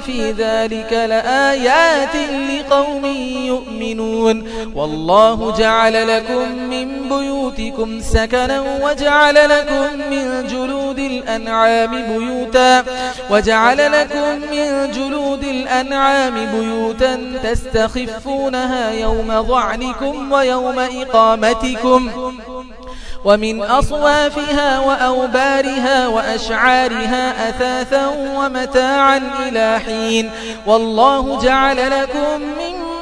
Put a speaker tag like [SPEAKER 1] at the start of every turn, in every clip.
[SPEAKER 1] في ذلك لآيات لقوم يؤمنون والله جعل لكم من بيوتكم سكنا وجعل لكم من جلود الأنعام بيوتا وجعل لكم من جلود الأنعام بيوتا تستخفونها يوم ضعنكم ويوم إقامتكم ومن أصوافها وأوبارها وأشعارها أثاثا ومتاعا إلى حين. والله جعل لكم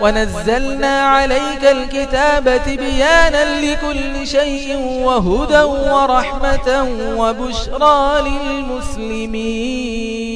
[SPEAKER 1] ونزلنا عليك الكتاب بيانا لكل شيء وهدى ورحمة وبشرى للمسلمين.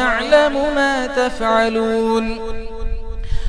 [SPEAKER 1] يعلم ما تفعلون.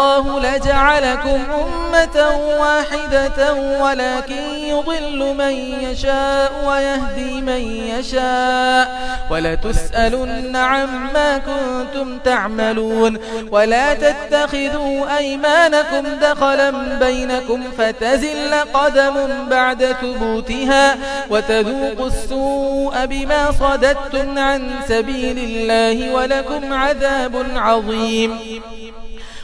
[SPEAKER 1] الله لجعلكم أمة واحدة ولكن يضل من يشاء ويهدي من يشاء ولتسألن عما كنتم تعملون ولا تتخذوا أيمانكم دخلا بينكم فتزل قدم بعد ثبوتها وتذوقوا السوء بما صددتم عن سبيل الله ولكم عذاب عظيم.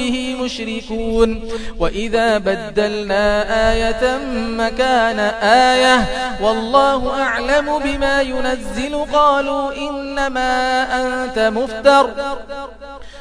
[SPEAKER 1] به مشركون. وإذا بدلنا آية مكان آية والله أعلم بما ينزل قال قالوا إنما أنت مفتر.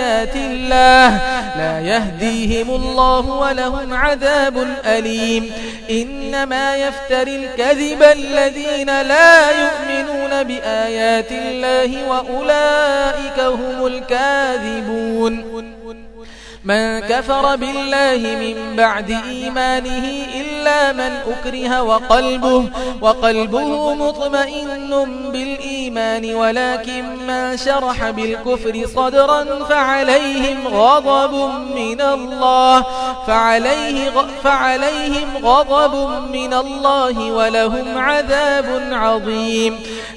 [SPEAKER 1] آيات الله لا يهديهم الله ولهم عذاب أليم. إنما يفتر الكذب الذين لا يؤمنون بآيات الله وأولئك هم الكاذبون. من كفر بالله من بعد إيمانه إلا من أكره وقلبه, وقلبه مطمئن بالإيمان ولكن من شرح بالكفر صدرا فعليهم غضب من الله فعليه فعليهم غضب من الله ولهم عذاب عظيم.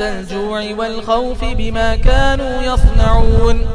[SPEAKER 1] الجوع والخوف بما كانوا يصنعون.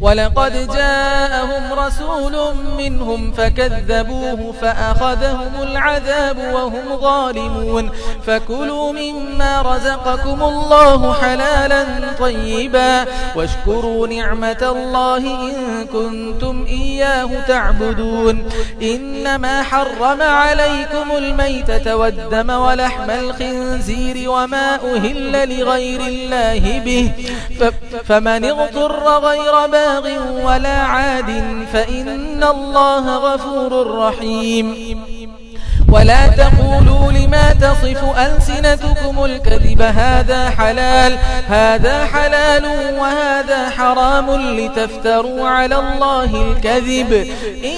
[SPEAKER 1] ولقد جاءهم رسول منهم فكذبوه فأخذهم العذاب وهم ظالمون. فكلوا مما رزقكم الله حلالا طيبا. واشكروا نعمة الله إن كنتم إياه تعبدون. إنما حرم عليكم الميتة والدم ولحم الخنزير وما أهل لغير الله به. فمن اغتر غير باغ ولا عاد فإن الله غفور رحيم. ولا تقولوا لما تصف ألسنتكم الكذب هذا حلال هذا حلال وهذا حرام لتفتروا على الله الكذب. إن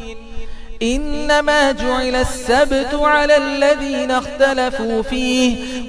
[SPEAKER 1] إنما جعل السبت على الذين اختلفوا فيه